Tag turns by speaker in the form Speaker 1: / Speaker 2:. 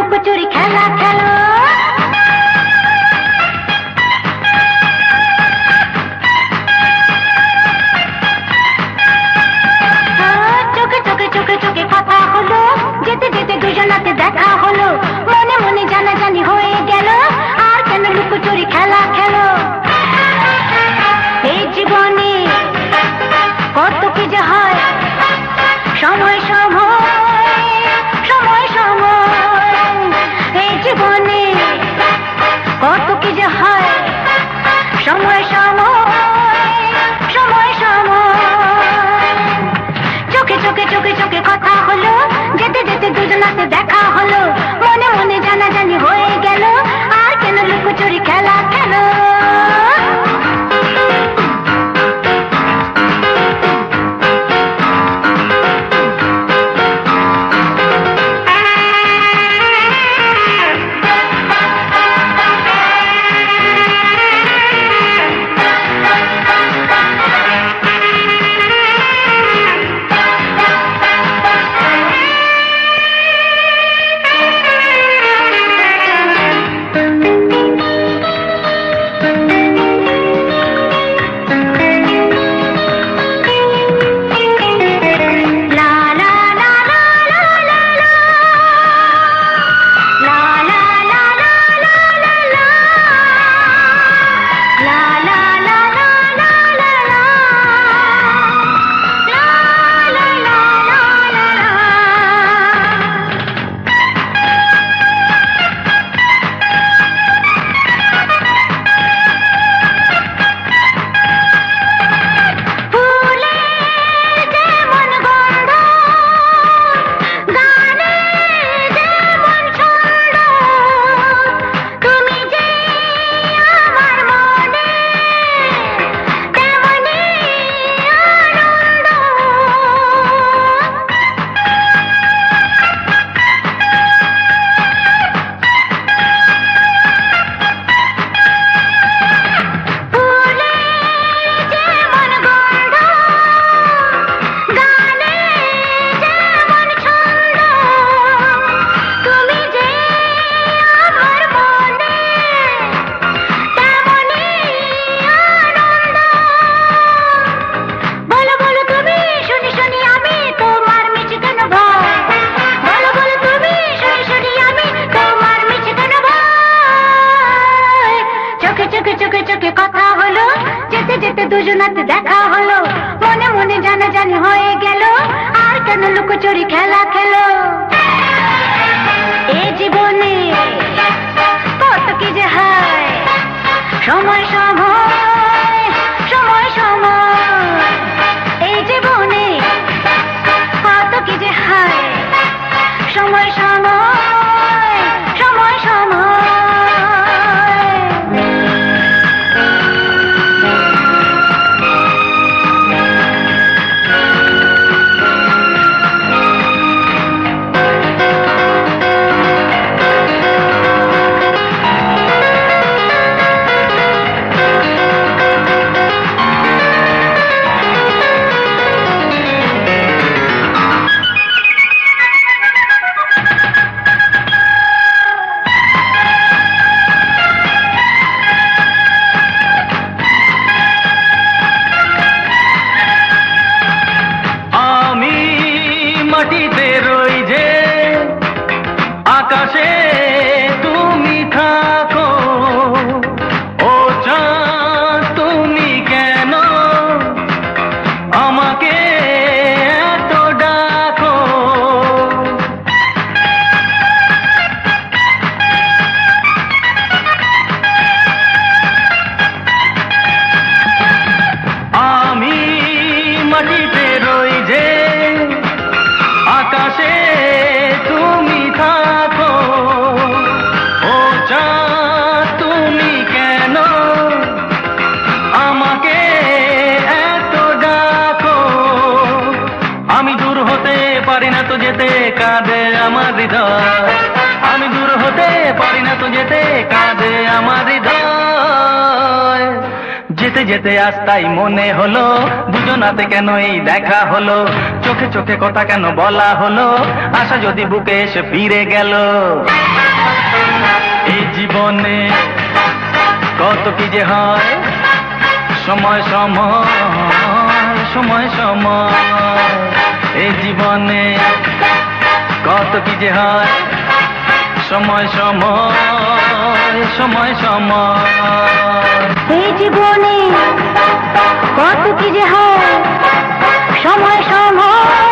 Speaker 1: লুকোচুরি খেলা খেলো। হ্যাঁ, চোখে চোখে চোখে চোখে কথা হলো। যেতে যেতে দুজনাতে দেখা হলো। মনে মনে জানাজানি হয়ে গেল। আর কেন লুকোচুরি খেলা খেলো? এই জীবনে কত কি যে হয়। সময় সময় চোখে চোখে চোখে চোখে কথা হলো। যেতে যেতে দুজনাতে দেখা হলো। মনে মনে জানা জানি হয়ে গেল। আর কেন লুকোচুরি খেলা খেলো? এ জীবনে
Speaker 2: muita. পারি না তো যেতে, কাঁদে আমার হৃদয়। আমি দূর হতে পারি না তো যেতে, কাঁদে আমার হৃদয়। যেতে যেতে আস্তাই মনে হলো, দুজনাতে কেন এই দেখা হলো? চোখে চোখে কথা কেন বলা হলো? আশা যদি বুকে এসে ফিরে গেল। এই জীবনে কত কি যে হয়? সময় সময় সময় সময়। এই জীবনে কত কি যে হয়? সময় সময় সময় সময়।
Speaker 1: এই জীবনে কত কি যে হয়? সময় সময়।